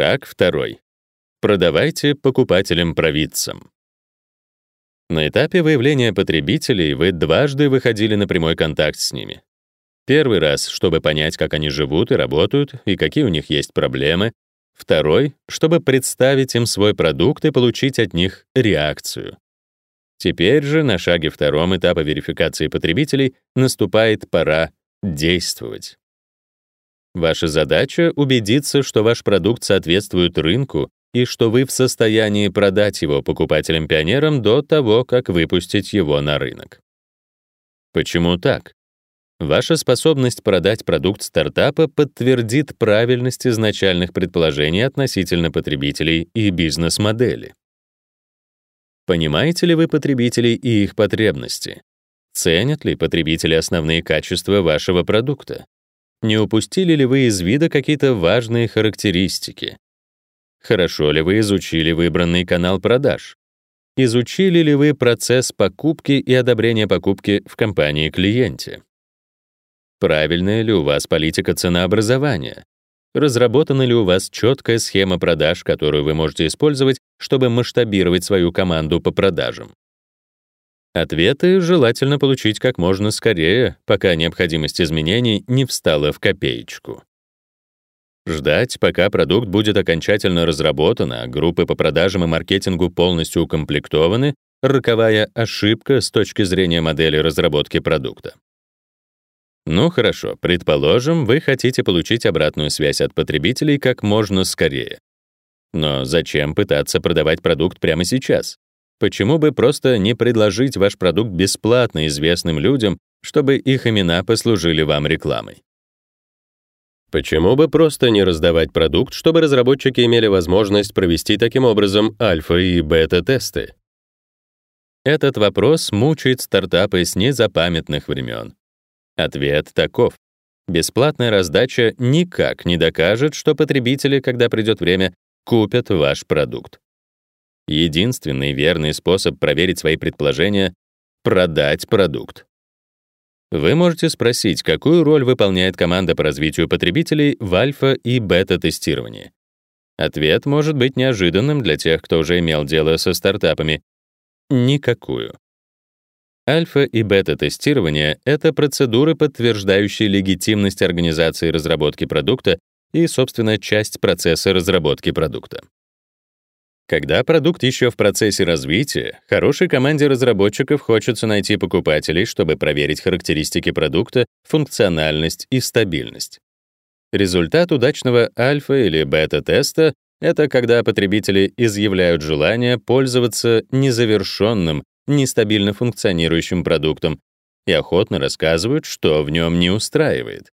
Шаг второй. Продавайте покупателям-провидцам. На этапе выявления потребителей вы дважды выходили на прямой контакт с ними. Первый раз, чтобы понять, как они живут и работают, и какие у них есть проблемы. Второй, чтобы представить им свой продукт и получить от них реакцию. Теперь же на шаге втором этапа верификации потребителей наступает пора действовать. Ваша задача — убедиться, что ваш продукт соответствует рынку и что вы в состоянии продать его покупателям-пионерам до того, как выпустить его на рынок. Почему так? Ваша способность продать продукт стартапа подтвердит правильность изначальных предположений относительно потребителей и бизнес-модели. Понимаете ли вы потребителей и их потребности? Ценят ли потребители основные качества вашего продукта? Не упустили ли вы из вида какие-то важные характеристики? Хорошо ли вы изучили выбранный канал продаж? Изучили ли вы процесс покупки и одобрения покупки в компании-клиенте? Правильная ли у вас политика ценообразования? Разработана ли у вас четкая схема продаж, которую вы можете использовать, чтобы масштабировать свою команду по продажам? Ответы желательно получить как можно скорее, пока необходимость изменений не встала в копеечку. Ждать, пока продукт будет окончательно разработан, а группы по продажам и маркетингу полностью укомплектованы, роковая ошибка с точки зрения модели разработки продукта. Ну хорошо, предположим, вы хотите получить обратную связь от потребителей как можно скорее. Но зачем пытаться продавать продукт прямо сейчас? Почему бы просто не предложить ваш продукт бесплатно известным людям, чтобы их имена послужили вам рекламой? Почему бы просто не раздавать продукт, чтобы разработчики имели возможность провести таким образом альфа и бета-тесты? Этот вопрос мучает стартапы с незапамятных времен. Ответ таков. Бесплатная раздача никак не докажет, что потребители, когда придет время, купят ваш продукт. Единственный верный способ проверить свои предположения — продать продукт. Вы можете спросить, какую роль выполняет команда по развитию потребителей в альфа и бета-тестировании. Ответ может быть неожиданным для тех, кто уже имел дело со стартапами. Никакую. Альфа и бета-тестирование — это процедуры, подтверждающие легитимность организации разработки продукта и, собственно, часть процесса разработки продукта. Когда продукт еще в процессе развития, хорошей команде разработчиков хочется найти покупателей, чтобы проверить характеристики продукта, функциональность и стабильность. Результат удачного альфа или бета-теста — это когда потребители изъявляют желание пользоваться незавершенным, нестабильно функционирующим продуктом и охотно рассказывают, что в нем не устраивает.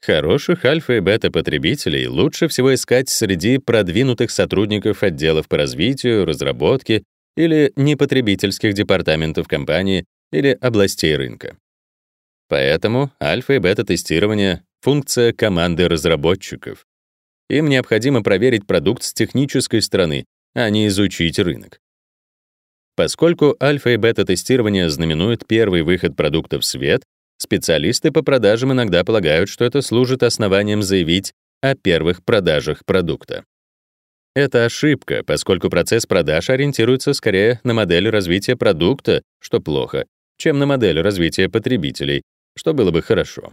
Хороших альфа и бета-потребителей лучше всего искать среди продвинутых сотрудников отделов по развитию, разработке или непотребительских департаментов компании или областей рынка. Поэтому альфа и бета-тестирование — функция команды разработчиков. Им необходимо проверить продукт с технической стороны, а не изучить рынок. Поскольку альфа и бета-тестирование знаменует первый выход продукта в свет, Специалисты по продажам иногда полагают, что это служит основанием заявить о первых продажах продукта. Это ошибка, поскольку процесс продаж ориентируется скорее на модель развития продукта, что плохо, чем на модель развития потребителей, что было бы хорошо.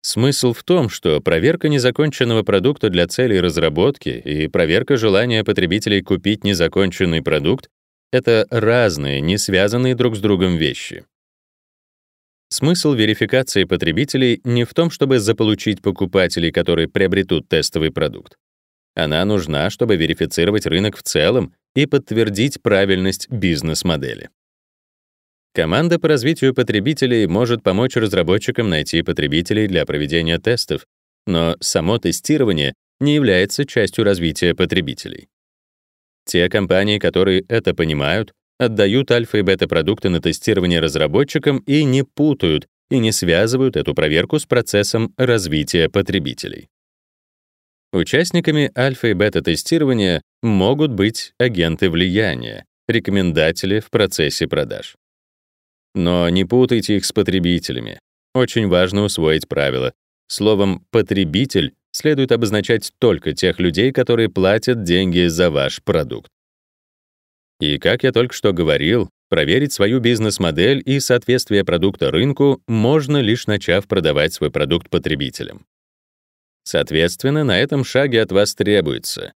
Смысл в том, что проверка незаконченного продукта для целей разработки и проверка желания потребителей купить незаконченный продукт — это разные, не связанные друг с другом вещи. Смысл верификации потребителей не в том, чтобы заполучить покупателей, которые приобретут тестовый продукт. Она нужна, чтобы верифицировать рынок в целом и подтвердить правильность бизнес-модели. Команда по развитию потребителей может помочь разработчикам найти потребителей для проведения тестов, но само тестирование не является частью развития потребителей. Те компании, которые это понимают, отдают альфа и бета-продукты на тестирование разработчикам и не путают и не связывают эту проверку с процессом развития потребителей. Участниками альфа и бета-тестирования могут быть агенты влияния, рекомендатели в процессе продаж. Но не путайте их с потребителями. Очень важно усвоить правило. Словом «потребитель» следует обозначать только тех людей, которые платят деньги за ваш продукт. И как я только что говорил, проверить свою бизнес-модель и соответствие продукта рынку можно лишь начав продавать свой продукт потребителям. Соответственно, на этом шаге от вас требуется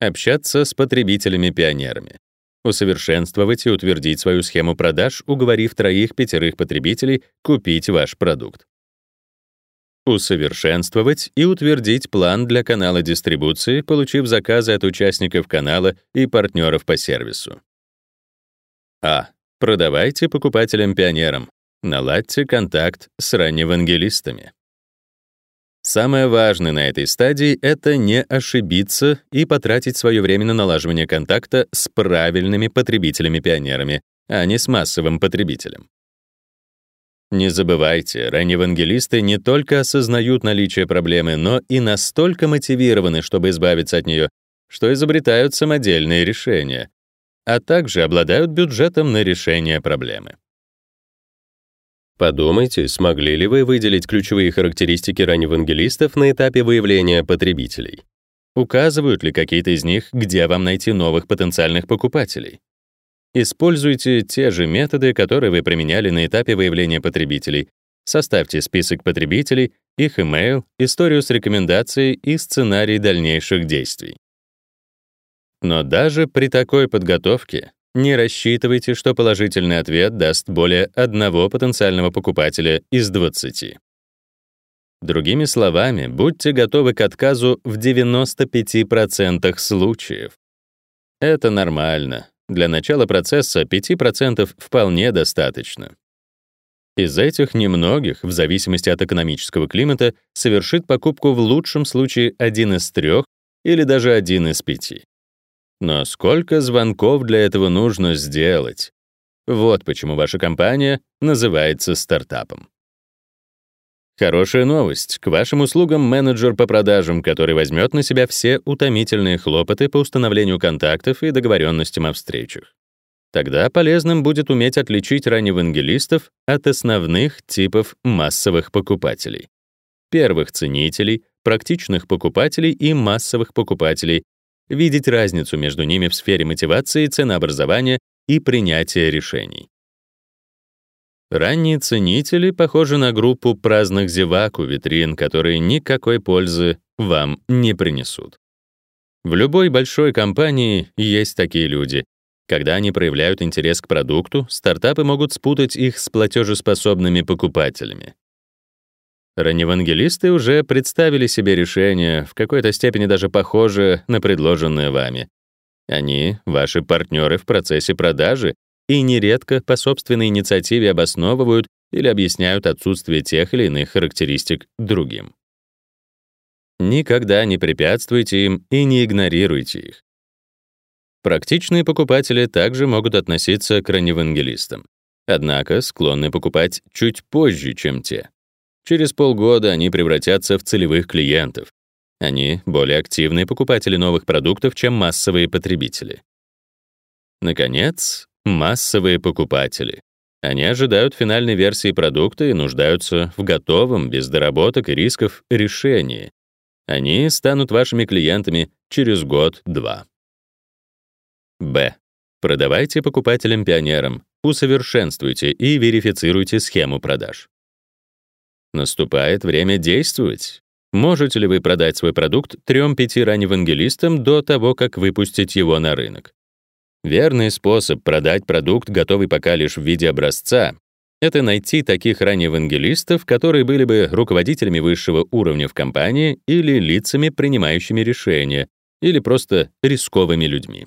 общаться с потребителями-пионерами, усовершенствовать и утвердить свою схему продаж, уговорив троих-пятерых потребителей купить ваш продукт. Усовершенствовать и утвердить план для канала дистрибуции, получив заказы от участников канала и партнеров по сервису. А. Продавайте покупателям-пионерам. Наладьте контакт с ранневангелистами. Самое важное на этой стадии — это не ошибиться и потратить свое время на налаживание контакта с правильными потребителями-пионерами, а не с массовым потребителем. Не забывайте, ранневангелисты не только осознают наличие проблемы, но и настолько мотивированы, чтобы избавиться от нее, что изобретают самодельные решения, а также обладают бюджетом на решение проблемы. Подумайте, смогли ли вы выделить ключевые характеристики ранневангелистов на этапе выявления потребителей? Указывают ли какие-то из них, где вам найти новых потенциальных покупателей? Используйте те же методы, которые вы применяли на этапе выявления потребителей. Составьте список потребителей, их email, историю с рекомендацией и сценарий дальнейших действий. Но даже при такой подготовке не рассчитывайте, что положительный ответ даст более одного потенциального покупателя из 20. Другими словами, будьте готовы к отказу в 95% случаев. Это нормально. Для начала процесса 5% вполне достаточно. Из этих немногих, в зависимости от экономического климата, совершит покупку в лучшем случае один из трех или даже один из пяти. Но сколько звонков для этого нужно сделать? Вот почему ваша компания называется стартапом. Хорошая новость. К вашим услугам менеджер по продажам, который возьмет на себя все утомительные хлопоты по установлению контактов и договоренностям о встречах. Тогда полезным будет уметь отличить ранневангелистов от основных типов массовых покупателей. Первых ценителей, практичных покупателей и массовых покупателей, видеть разницу между ними в сфере мотивации, ценообразования и принятия решений. Ранние ценители похожи на группу праздных зевак у витрин, которые никакой пользы вам не принесут. В любой большой компании есть такие люди. Когда они проявляют интерес к продукту, стартапы могут спутать их с платежеспособными покупателями. Ранневангелисты уже представили себе решение, в какой-то степени даже похожее на предложенное вами. Они — ваши партнеры в процессе продажи и нередко по собственной инициативе обосновывают или объясняют отсутствие тех или иных характеристик другим. Никогда не препятствуйте им и не игнорируйте их. Практичные покупатели также могут относиться к ранневангелистам, однако склонны покупать чуть позже, чем те. Через полгода они превратятся в целевых клиентов. Они более активные покупатели новых продуктов, чем массовые потребители. Наконец, массовые покупатели. Они ожидают финальной версии продукта и нуждаются в готовом, без доработок и рисков, решении. Они станут вашими клиентами через год-два. Б. Продавайте покупателям-пионерам, усовершенствуйте и верифицируйте схему продаж. Наступает время действовать. Можете ли вы продать свой продукт трем-пяти ранневангелистам до того, как выпустить его на рынок? Верный способ продать продукт, готовый пока лишь в виде образца, это найти таких ранневангелистов, которые были бы руководителями высшего уровня в компании или лицами, принимающими решения, или просто рисковыми людьми.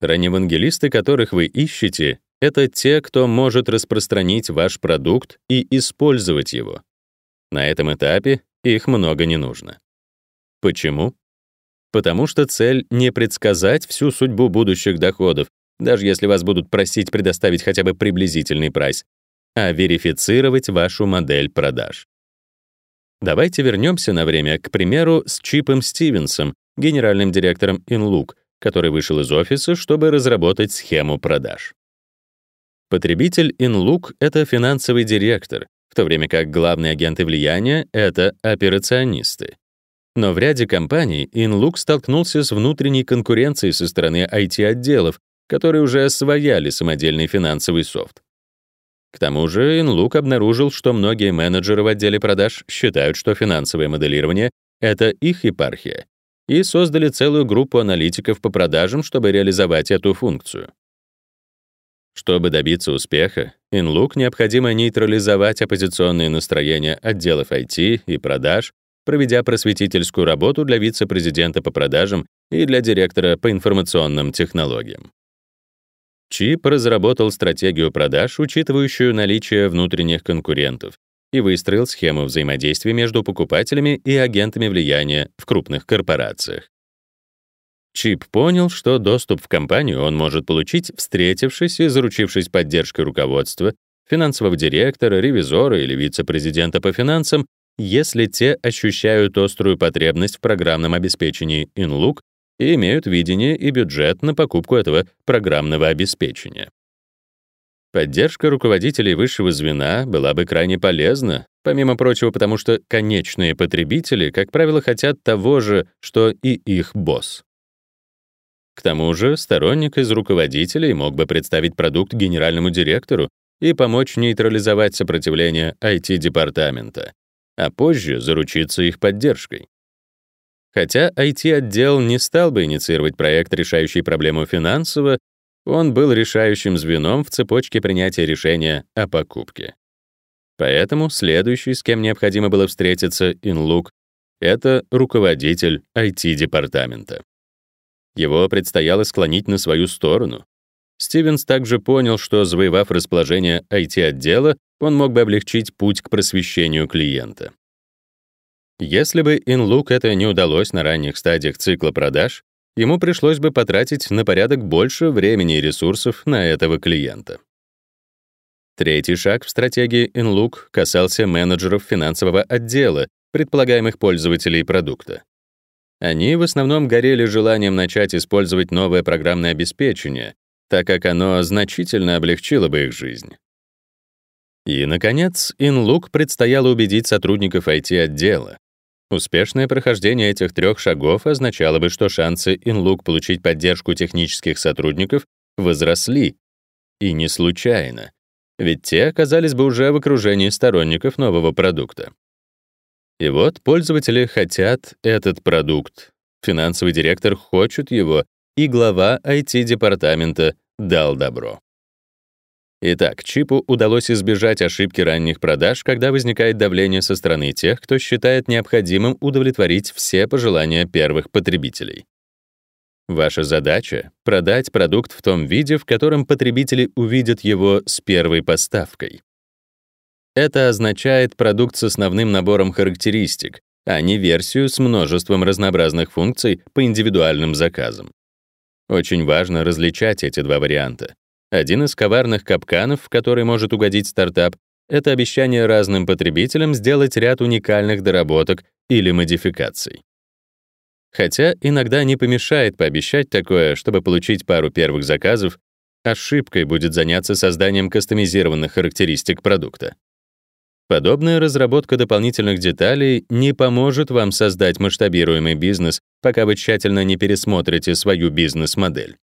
Ранневангелисты, которых вы ищете, это те, кто может распространить ваш продукт и использовать его. На этом этапе их много не нужно. Почему? Потому что цель не предсказать всю судьбу будущих доходов, даже если вас будут просить предоставить хотя бы приблизительный прайс, а верифицировать вашу модель продаж. Давайте вернемся на время, к примеру, с Чипом Стивенсом, генеральным директором InLook, который вышел из офиса, чтобы разработать схему продаж. Потребитель InLook — это финансовый директор, в то время как главные агенты влияния — это операционисты. Но в ряде компаний InLook столкнулся с внутренней конкуренцией со стороны IT-отделов, которые уже освояли самодельный финансовый софт. К тому же InLook обнаружил, что многие менеджеры в отделе продаж считают, что финансовое моделирование — это их епархия, и создали целую группу аналитиков по продажам, чтобы реализовать эту функцию. Чтобы добиться успеха, InLook необходимо нейтрализовать оппозиционные настроения отделов IT и продаж, проведя просветительскую работу для вице-президента по продажам и для директора по информационным технологиям. Чип разработал стратегию продаж, учитывающую наличие внутренних конкурентов, и выстроил схему взаимодействия между покупателями и агентами влияния в крупных корпорациях. Чип понял, что доступ в компанию он может получить, встретившись и заручившись поддержкой руководства, финансового директора, ревизора или вице-президента по финансам, если те ощущают острую потребность в программном обеспечении InLook и имеют видение и бюджет на покупку этого программного обеспечения. Поддержка руководителей высшего звена была бы крайне полезна, помимо прочего, потому что конечные потребители, как правило, хотят того же, что и их босс. К тому же, сторонник из руководителей мог бы представить продукт генеральному директору и помочь нейтрализовать сопротивление IT-департамента, а позже заручиться их поддержкой. Хотя IT-отдел не стал бы инициировать проект, решающий проблему финансово, он был решающим звеном в цепочке принятия решения о покупке. Поэтому следующий, с кем необходимо было встретиться, Инлук, это руководитель IT-департамента. Его предстояло склонить на свою сторону. Стивенс также понял, что, завоевав расположение IT-отдела, он мог бы облегчить путь к просвещению клиента. Если бы InLook это не удалось на ранних стадиях цикла продаж, ему пришлось бы потратить на порядок больше времени и ресурсов на этого клиента. Третий шаг в стратегии InLook касался менеджеров финансового отдела, предполагаемых пользователей продукта. Они в основном горели желанием начать использовать новое программное обеспечение, так как оно значительно облегчило бы их жизнь. И, наконец, InLook предстояло убедить сотрудников IT-отдела. Успешное прохождение этих трех шагов означало бы, что шансы InLook получить поддержку технических сотрудников возросли. И не случайно, ведь те оказались бы уже в окружении сторонников нового продукта. И вот пользователи хотят этот продукт. Финансовый директор хочет его, и глава IT-департамента дал добро. Итак, чипу удалось избежать ошибки ранних продаж, когда возникает давление со стороны тех, кто считает необходимым удовлетворить все пожелания первых потребителей. Ваша задача — продать продукт в том виде, в котором потребители увидят его с первой поставкой. Это означает продукт с основным набором характеристик, а не версию с множеством разнообразных функций по индивидуальным заказам. Очень важно различать эти два варианта. Один из коварных капканов, в который может угодить стартап, это обещание разным потребителям сделать ряд уникальных доработок или модификаций. Хотя иногда не помешает пообещать такое, чтобы получить пару первых заказов, ошибкой будет заняться созданием кастомизированных характеристик продукта. Подобная разработка дополнительных деталей не поможет вам создать масштабируемый бизнес, пока вы тщательно не пересмотрите свою бизнес-модель.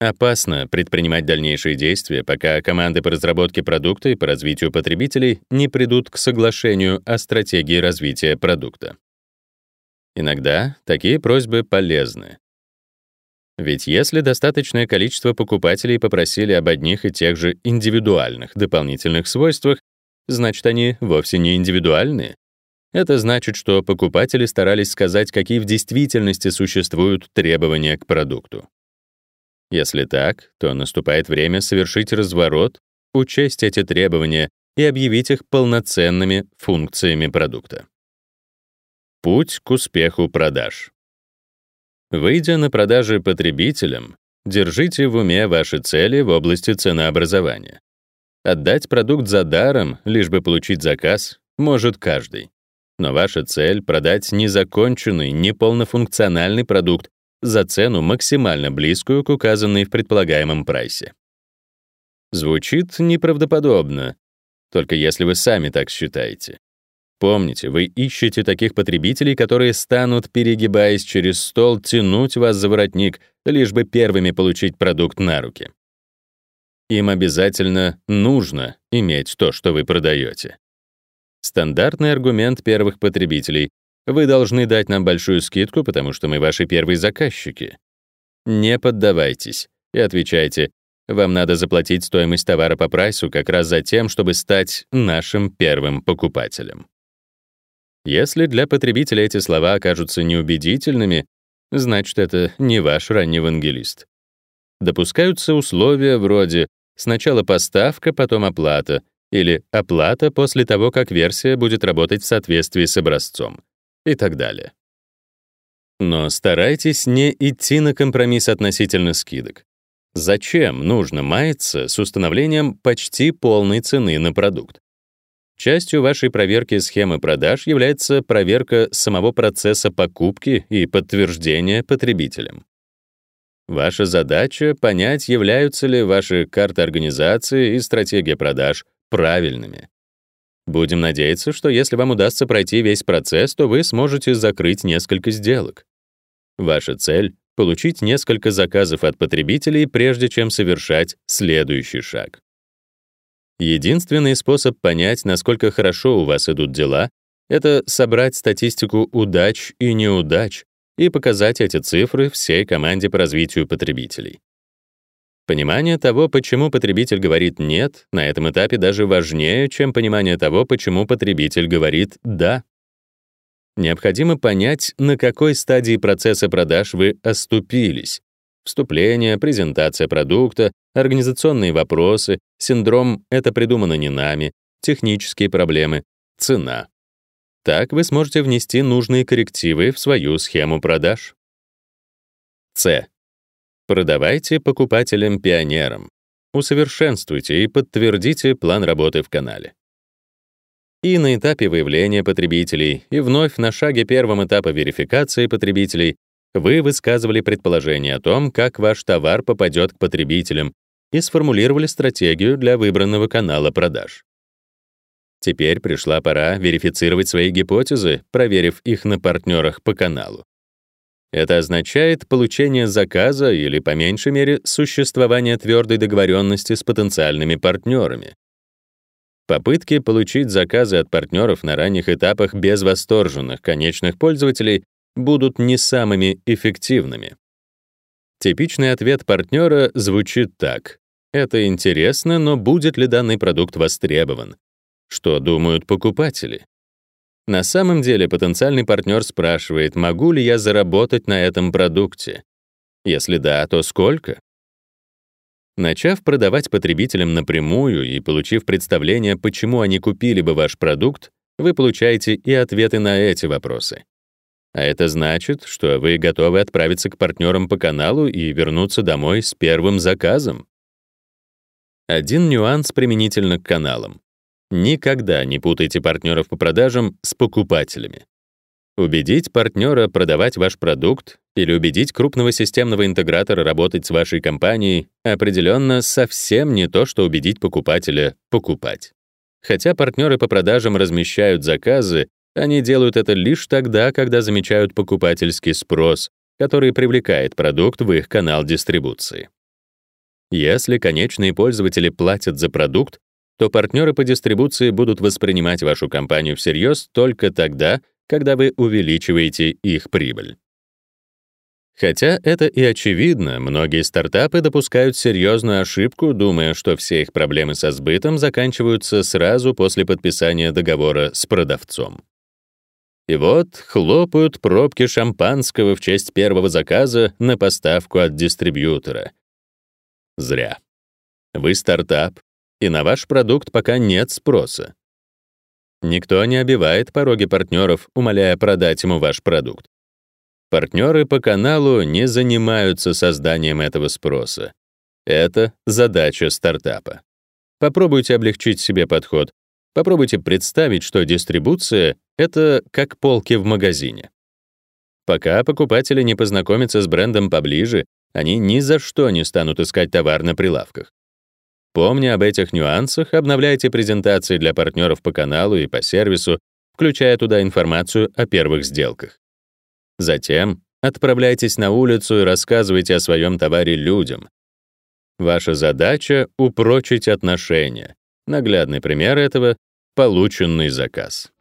Опасно предпринимать дальнейшие действия, пока команды по разработке продукта и по развитию потребителей не придут к соглашению о стратегии развития продукта. Иногда такие просьбы полезны. Ведь если достаточное количество покупателей попросили об одних и тех же индивидуальных дополнительных свойствах, значит, они вовсе не индивидуальные. Это значит, что покупатели старались сказать, какие в действительности существуют требования к продукту. Если так, то наступает время совершить разворот, учесть эти требования и объявить их полноценными функциями продукта. Путь к успеху продаж. Выйдя на продажи потребителям, держите в уме ваши цели в области ценообразования. Отдать продукт за даром, лишь бы получить заказ, может каждый. Но ваша цель — продать незаконченный, неполнофункциональный продукт за цену максимально близкую к указанной в предполагаемом прайсе. Звучит неправдоподобно, только если вы сами так считаете. Помните, вы ищете таких потребителей, которые станут, перегибаясь через стол, тянуть вас за воротник, лишь бы первыми получить продукт на руки. Им обязательно нужно иметь то, что вы продаете. Стандартный аргумент первых потребителей — вы должны дать нам большую скидку, потому что мы ваши первые заказчики. Не поддавайтесь и отвечайте, вам надо заплатить стоимость товара по прайсу как раз за тем, чтобы стать нашим первым покупателем. Если для потребителя эти слова окажутся неубедительными, значит, это не ваш ранний евангелист. Допускаются условия вроде сначала поставка, потом оплата, или оплата после того, как версия будет работать в соответствии с образцом, и так далее. Но старайтесь не идти на компромисс относительно скидок. Зачем нужно маяться с установлением почти полной цены на продукт? Частью вашей проверки схемы продаж является проверка самого процесса покупки и подтверждения потребителям. Ваша задача — понять, являются ли ваши карты организации и стратегия продаж правильными. Будем надеяться, что если вам удастся пройти весь процесс, то вы сможете закрыть несколько сделок. Ваша цель — получить несколько заказов от потребителей, прежде чем совершать следующий шаг. Единственный способ понять, насколько хорошо у вас идут дела, это собрать статистику удач и неудач и показать эти цифры всей команде по развитию потребителей. Понимание того, почему потребитель говорит «нет», на этом этапе даже важнее, чем понимание того, почему потребитель говорит «да». Необходимо понять, на какой стадии процесса продаж вы оступились. Вступление, презентация продукта, организационные вопросы, синдром «это придумано не нами», технические проблемы, цена. Так вы сможете внести нужные коррективы в свою схему продаж. С. Продавайте покупателям-пионерам. Усовершенствуйте и подтвердите план работы в канале. И на этапе выявления потребителей, и вновь на шаге первом этапа верификации потребителей вы высказывали предположение о том, как ваш товар попадет к потребителям, и сформулировали стратегию для выбранного канала продаж. Теперь пришла пора верифицировать свои гипотезы, проверив их на партнерах по каналу. Это означает получение заказа или, по меньшей мере, существование твердой договоренности с потенциальными партнерами. Попытки получить заказы от партнеров на ранних этапах без восторженных конечных пользователей будут не самыми эффективными. Типичный ответ партнера звучит так. Это интересно, но будет ли данный продукт востребован? Что думают покупатели? На самом деле потенциальный партнер спрашивает, могу ли я заработать на этом продукте? Если да, то сколько? Начав продавать потребителям напрямую и получив представление, почему они купили бы ваш продукт, вы получаете и ответы на эти вопросы. А это значит, что вы готовы отправиться к партнерам по каналу и вернуться домой с первым заказом. Один нюанс применительно к каналам. Никогда не путайте партнеров по продажам с покупателями. Убедить партнера продавать ваш продукт или убедить крупного системного интегратора работать с вашей компанией определенно совсем не то, что убедить покупателя покупать. Хотя партнеры по продажам размещают заказы, они делают это лишь тогда, когда замечают покупательский спрос, который привлекает продукт в их канал дистрибуции. Если конечные пользователи платят за продукт, то партнеры по дистрибуции будут воспринимать вашу компанию всерьез только тогда, когда вы увеличиваете их прибыль. Хотя это и очевидно, многие стартапы допускают серьезную ошибку, думая, что все их проблемы со сбытом заканчиваются сразу после подписания договора с продавцом. И вот хлопают пробки шампанского в честь первого заказа на поставку от дистрибьютора, Зря. Вы стартап, и на ваш продукт пока нет спроса. Никто не обивает пороги партнеров, умоляя продать ему ваш продукт. Партнеры по каналу не занимаются созданием этого спроса. Это задача стартапа. Попробуйте облегчить себе подход. Попробуйте представить, что дистрибуция — это как полки в магазине. Пока покупатели не познакомятся с брендом поближе, они ни за что не станут искать товар на прилавках. Помня об этих нюансах, обновляйте презентации для партнеров по каналу и по сервису, включая туда информацию о первых сделках. Затем отправляйтесь на улицу и рассказывайте о своем товаре людям. Ваша задача — упрочить отношения. Наглядный пример этого — полученный заказ.